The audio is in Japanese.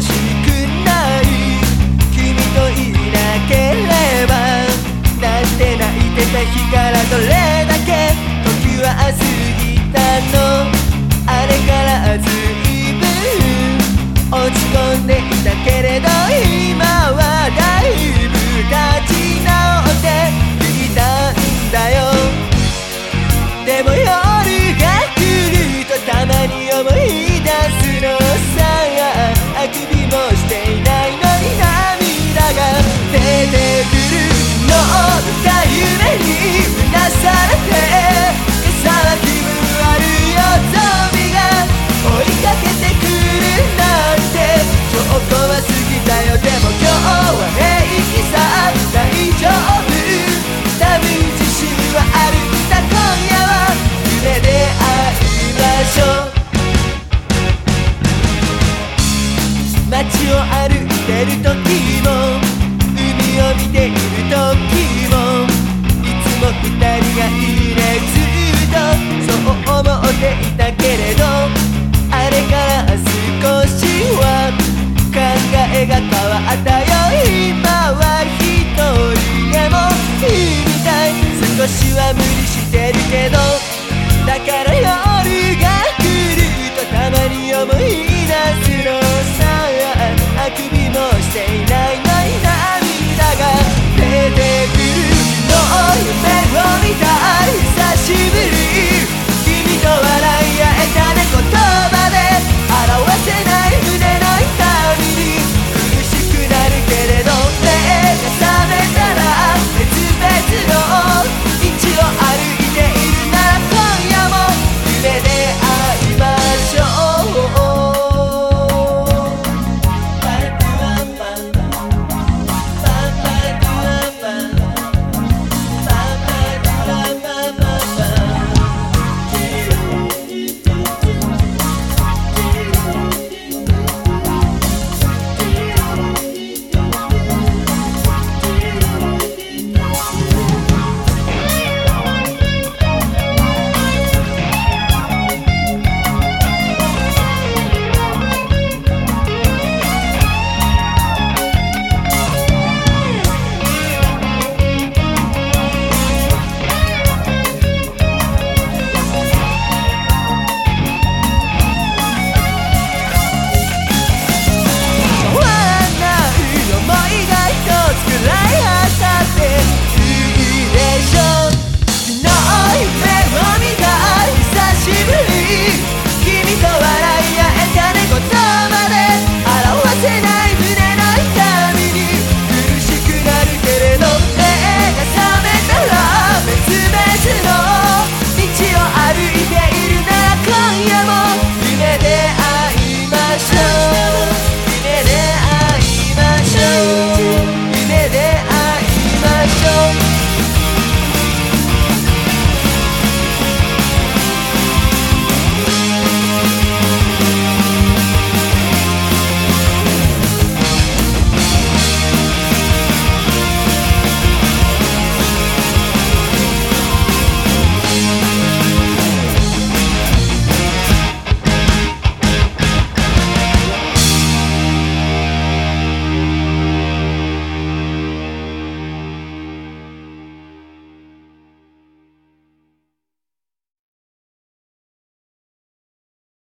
しくない君といなければなんて泣いてた日からどれだけ時は過ぎたの